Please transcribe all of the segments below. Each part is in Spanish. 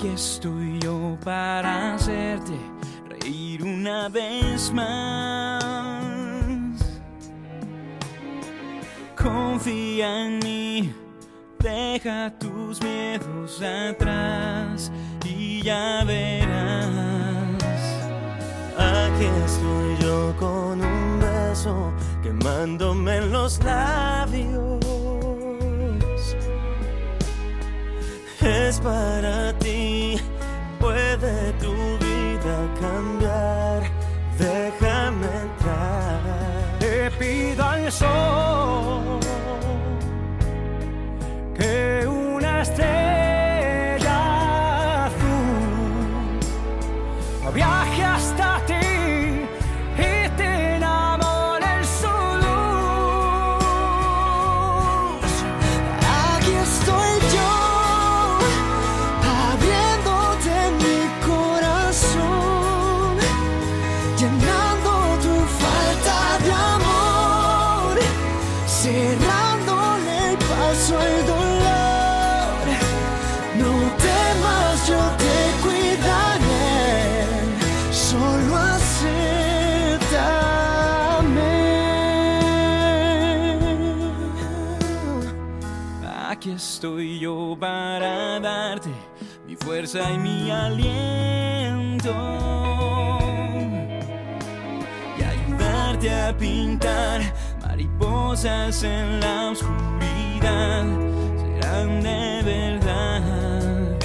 Aquí estoy yo para hacerte reír una vez más. Confía en mí, deja tus miedos atrás y ya verás. Aquí estoy yo con un beso quemándome en los labios. Es para ti, puede tu vida cambiar. Déjame entrar. Te pido al sol Aquí estoy yo para darte mi fuerza y mi aliento y ayudarte a pintar mariposas en la oscuridad. Serán de verdad.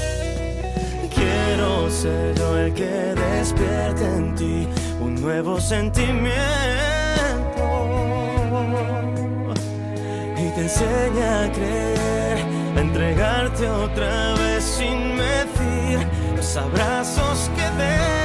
Quiero ser yo el que despierte en ti un nuevo sentimiento te enseñe a creer, a entregarte otra vez sin medir los abrazos que pido